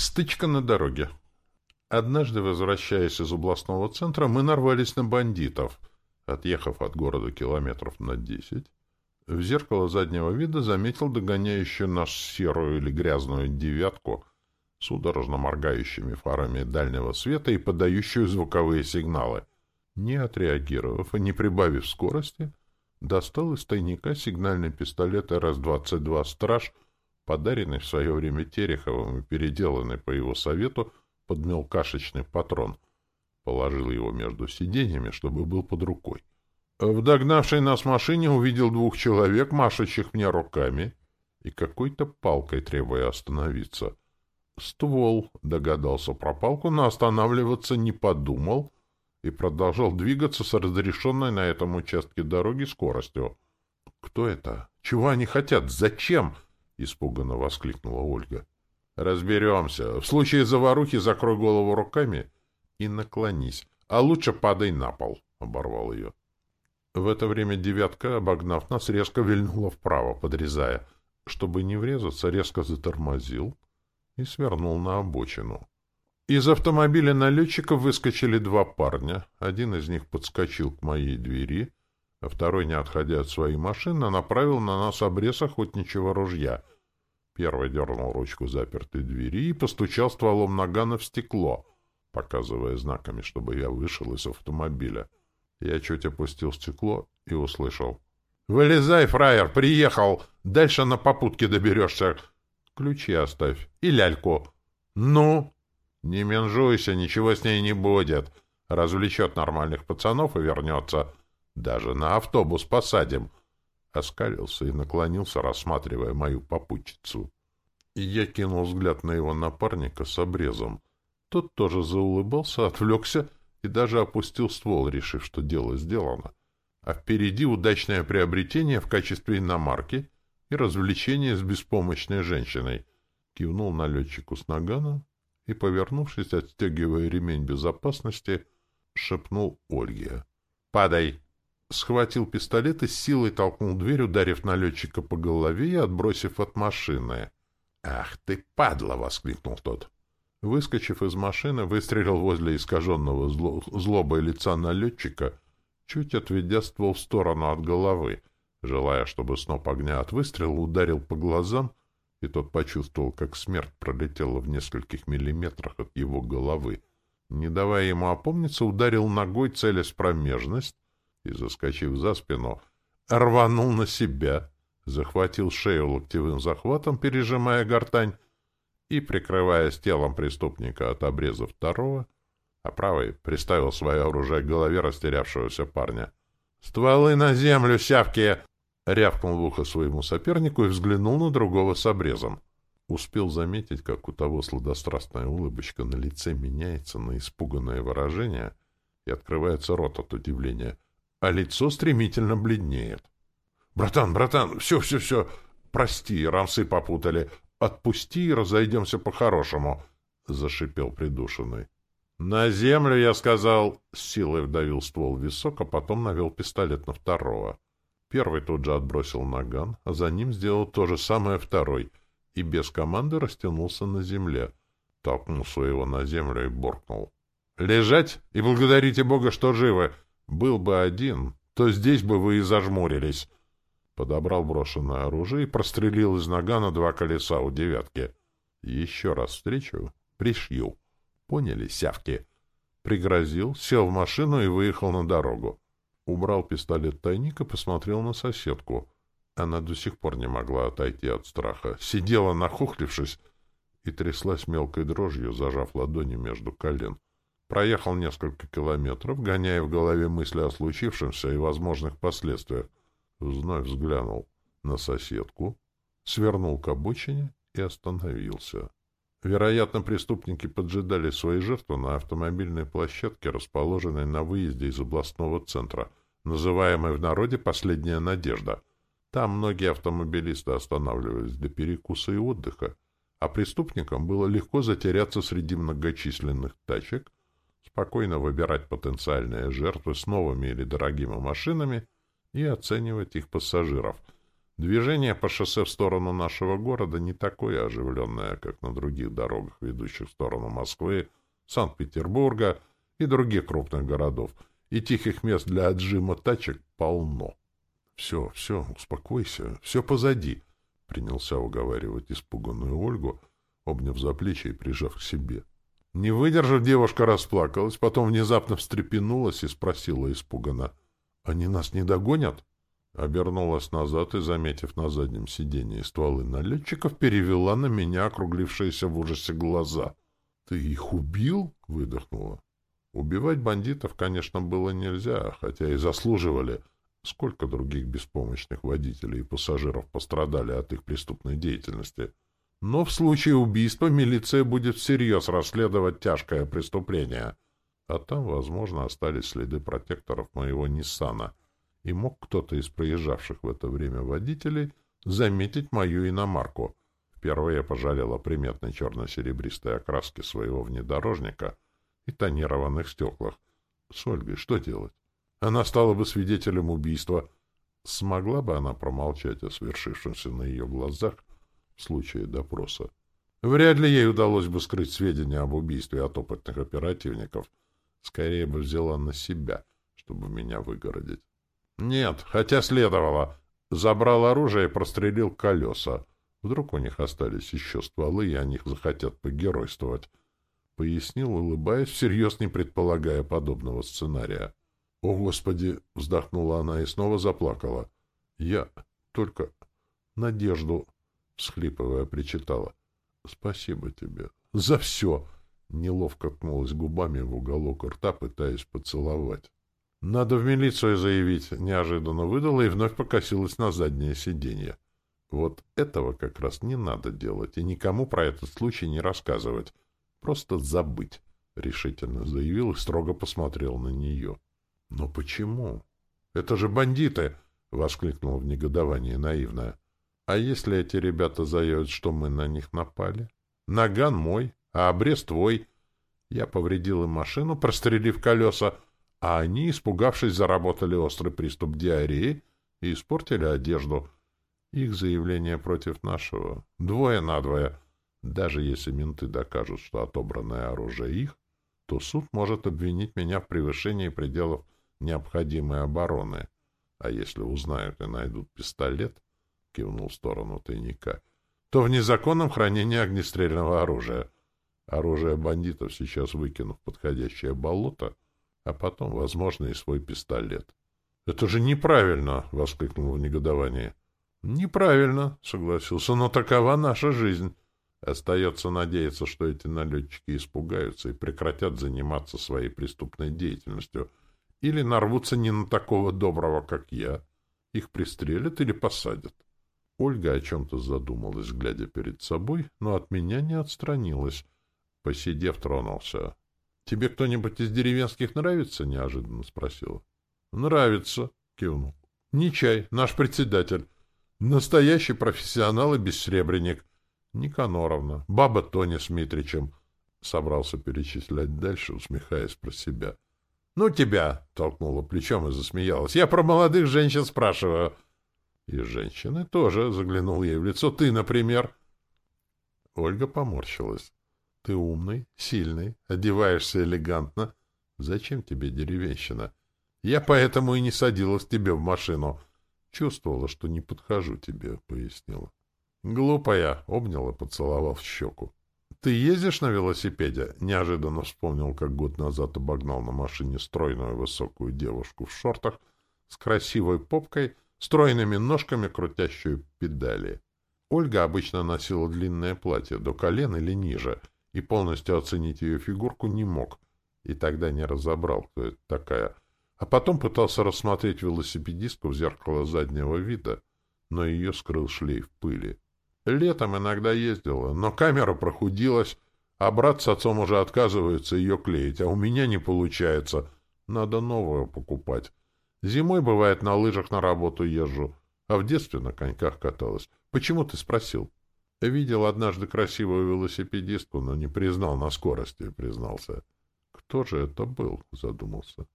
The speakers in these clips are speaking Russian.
Стычка на дороге. Однажды, возвращаясь из областного центра, мы нарвались на бандитов. Отъехав от города километров на десять, в зеркало заднего вида заметил догоняющую нас серую или грязную девятку, судорожно моргающими фарами дальнего света и подающую звуковые сигналы. Не отреагировав и не прибавив скорости, достал из тайника сигнальный пистолет РС-22 «Страж», подаренный в свое время Тереховым и переделанный по его совету под мелкашечный патрон. Положил его между сиденьями, чтобы был под рукой. В догнавшей нас машине увидел двух человек, машущих мне руками, и какой-то палкой требуя остановиться. Ствол, догадался про палку, но останавливаться не подумал и продолжал двигаться с разрешенной на этом участке дороги скоростью. «Кто это? Чего они хотят? Зачем?» — испуганно воскликнула Ольга. «Разберемся. В случае заварухи закрой голову руками и наклонись, а лучше падай на пол», — оборвал ее. В это время девятка, обогнав нас, резко вильнула вправо, подрезая. Чтобы не врезаться, резко затормозил и свернул на обочину. Из автомобиля налетчиков выскочили два парня. Один из них подскочил к моей двери, а второй, не отходя от своей машины, направил на нас обрез охотничьего ружья. Первый дернул ручку запертой двери и постучал стволом нагана в стекло, показывая знаками, чтобы я вышел из автомобиля. Я чуть опустил стекло и услышал. «Вылезай, фраер, приехал! Дальше на попутке доберешься. Ключи оставь. И ляльку. Ну?» «Не менжуйся, ничего с ней не будет. Развлечет нормальных пацанов и вернется. Даже на автобус посадим». Оскалился и наклонился, рассматривая мою попутчицу. И я кинул взгляд на его напарника с обрезом. Тот тоже заулыбался, отвлекся и даже опустил ствол, решив, что дело сделано. А впереди удачное приобретение в качестве иномарки и развлечение с беспомощной женщиной. Кивнул налетчику с наганом и, повернувшись, отстегивая ремень безопасности, шепнул Ольге. «Падай!» Схватил пистолет и с силой толкнул дверь, ударив налетчика по голове и отбросив от машины. «Ах ты, падла!» — воскликнул тот. Выскочив из машины, выстрелил возле искаженного зло... злобой лица налетчика, чуть отведя ствол в сторону от головы, желая, чтобы сноп огня от выстрела ударил по глазам, и тот почувствовал, как смерть пролетела в нескольких миллиметрах от его головы. Не давая ему опомниться, ударил ногой, целясь в промежность, и, заскочив за спину, рванул на себя, захватил шею локтевым захватом, пережимая гортань, и, прикрываясь телом преступника от обреза второго, а правый приставил свое оружие к голове растерявшегося парня. «Стволы на землю, сявки!» Рявкнул в ухо своему сопернику и взглянул на другого с обрезом. Успел заметить, как у того сладострастная улыбочка на лице меняется на испуганное выражение и открывается рот от удивления, а лицо стремительно бледнеет. «Братан, братан, все-все-все, прости, рамсы попутали, Отпусти и разойдемся по-хорошему, — зашипел придушенный. — На землю, я сказал, — с силой вдавил ствол в висок, а потом навел пистолет на второго. Первый тут же отбросил наган, а за ним сделал то же самое второй и без команды растянулся на земле. Толкнул своего на землю и боркнул. — Лежать и благодарите Бога, что живы! Был бы один, то здесь бы вы и зажмурились подобрал брошенное оружие и прострелил из нагана два колеса у девятки. Еще раз встречу, пришью. Поняли, сявки? Пригрозил, сел в машину и выехал на дорогу. Убрал пистолет тайника, посмотрел на соседку. Она до сих пор не могла отойти от страха. Сидела, нахохлившись, и тряслась мелкой дрожью, зажав ладони между колен. Проехал несколько километров, гоняя в голове мысли о случившемся и возможных последствиях вновь взглянул на соседку, свернул к обочине и остановился. Вероятно, преступники поджидали свои жертвы на автомобильной площадке, расположенной на выезде из областного центра, называемой в народе «Последняя надежда». Там многие автомобилисты останавливались для перекуса и отдыха, а преступникам было легко затеряться среди многочисленных тачек, спокойно выбирать потенциальные жертвы с новыми или дорогими машинами — и оценивать их пассажиров. Движение по шоссе в сторону нашего города не такое оживленное, как на других дорогах, ведущих в сторону Москвы, Санкт-Петербурга и других крупных городов, и тихих мест для отжима тачек полно. — Все, все, успокойся, все позади, — принялся уговаривать испуганную Ольгу, обняв за плечи и прижав к себе. Не выдержав, девушка расплакалась, потом внезапно встрепенулась и спросила испуганно, — Они нас не догонят? — Обернулась назад и, заметив на заднем сиденье стволы налетчиков, перевела на меня округлившиеся в ужасе глаза. — Ты их убил? — выдохнула. Убивать бандитов, конечно, было нельзя, хотя и заслуживали. Сколько других беспомощных водителей и пассажиров пострадали от их преступной деятельности. Но в случае убийства милиция будет всерьез расследовать тяжкое преступление. А там, возможно, остались следы протекторов моего «Ниссана», и мог кто-то из проезжавших в это время водителей заметить мою иномарку. Впервые пожалел о приметной черно-серебристой окраске своего внедорожника и тонированных стеклах. С Ольгой что делать? Она стала бы свидетелем убийства. Смогла бы она промолчать о свершившемся на ее глазах случае допроса? Вряд ли ей удалось бы скрыть сведения об убийстве от опытных оперативников. Скорее бы взяла на себя, чтобы меня выгородить. Нет, хотя следовало. Забрал оружие и прострелил колеса. Вдруг у них остались еще стволы, и они захотят погеройствовать. Пояснил, улыбаясь, всерьез не предполагая подобного сценария. — О, Господи! — вздохнула она и снова заплакала. — Я только надежду, — всхлипывая, причитала. — Спасибо тебе. За все! — неловко ткнулась губами в уголок рта, пытаясь поцеловать. Надо в милицию заявить, неожиданно выдала и вновь покосилась на заднее сиденье. Вот этого как раз не надо делать и никому про этот случай не рассказывать. Просто забыть, — решительно заявил и строго посмотрел на нее. — Но почему? — Это же бандиты! — воскликнула в негодовании наивная. — А если эти ребята заявят, что мы на них напали? Наган мой, а обрез твой. Я повредил им машину, прострелив колеса, — а они, испугавшись, заработали острый приступ диареи и испортили одежду. Их заявление против нашего двое на двое. Даже если менты докажут, что отобранное оружие их, то суд может обвинить меня в превышении пределов необходимой обороны. А если узнают и найдут пистолет, — кивнул в сторону тайника, — то в незаконном хранении огнестрельного оружия. Оружие бандитов сейчас выкину в подходящее болото — а потом, возможно, и свой пистолет. — Это же неправильно! — воскликнул в негодовании. — Неправильно, — согласился, — но такова наша жизнь. Остается надеяться, что эти налетчики испугаются и прекратят заниматься своей преступной деятельностью или нарвутся не на такого доброго, как я. Их пристрелят или посадят. Ольга о чем-то задумалась, глядя перед собой, но от меня не отстранилась. Посидев, тронулся. «Тебе кто-нибудь из деревенских нравится?» — неожиданно спросила. «Нравится», — кивнул. «Нечай, наш председатель. Настоящий профессионал и бессребренник. Никаноровна, баба Тоня с Митричем». Собрался перечислять дальше, усмехаясь про себя. «Ну тебя!» — толкнула плечом и засмеялась. «Я про молодых женщин спрашиваю». «И женщины тоже», — заглянул ей в лицо. «Ты, например». Ольга поморщилась. Ты умный, сильный, одеваешься элегантно. Зачем тебе деревенщина? Я поэтому и не садилась тебе в машину. Чувствовала, что не подхожу тебе, — пояснила. Глупая, — обняла, поцеловал в щеку. Ты ездишь на велосипеде? Неожиданно вспомнил, как год назад обогнал на машине стройную высокую девушку в шортах с красивой попкой, стройными ножками, крутящую педали. Ольга обычно носила длинное платье до колен или ниже — и полностью оценить ее фигурку не мог, и тогда не разобрал, кто это такая. А потом пытался рассмотреть велосипедистку в зеркало заднего вида, но ее скрыл шлейф пыли. Летом иногда ездила, но камера прохудилась, а брат с отцом уже отказываются ее клеить, а у меня не получается. Надо новую покупать. Зимой, бывает, на лыжах на работу езжу, а в детстве на коньках каталась. Почему ты спросил? Видел однажды красивую велосипедистку, но не признал на скорости, признался. Кто же это был? Задумался.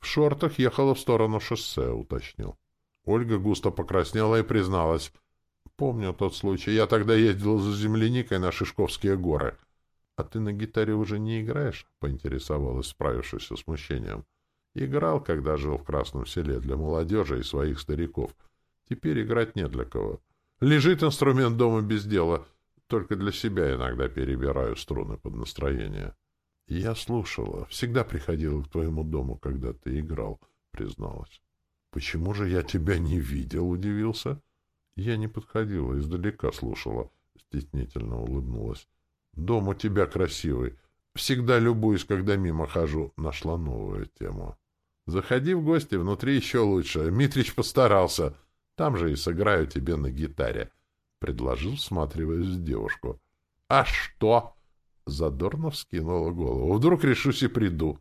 В шортах ехала в сторону шоссе, уточнил. Ольга густо покраснела и призналась. Помню тот случай. Я тогда ездил за земляникой на Шишковские горы. — А ты на гитаре уже не играешь? — поинтересовалась, справившись со смущением. — Играл, когда жил в Красном селе для молодежи и своих стариков. Теперь играть не для кого. Лежит инструмент дома без дела. Только для себя иногда перебираю струны под настроение. — Я слушала. Всегда приходила к твоему дому, когда ты играл, — призналась. — Почему же я тебя не видел? — удивился. — Я не подходила, издалека слушала. Стеснительно улыбнулась. Дом у тебя красивый. Всегда любуюсь, когда мимо хожу. Нашла новую тему. Заходи в гости, внутри еще лучше. Митрич постарался. Там же и сыграю тебе на гитаре. Предложил, всматриваясь в девушку. А что? Задорно вскинула голову. Вдруг решусь и приду.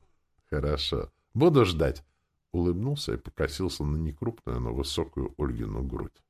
Хорошо. Буду ждать. Улыбнулся и покосился на некрупную, но высокую Ольгину грудь.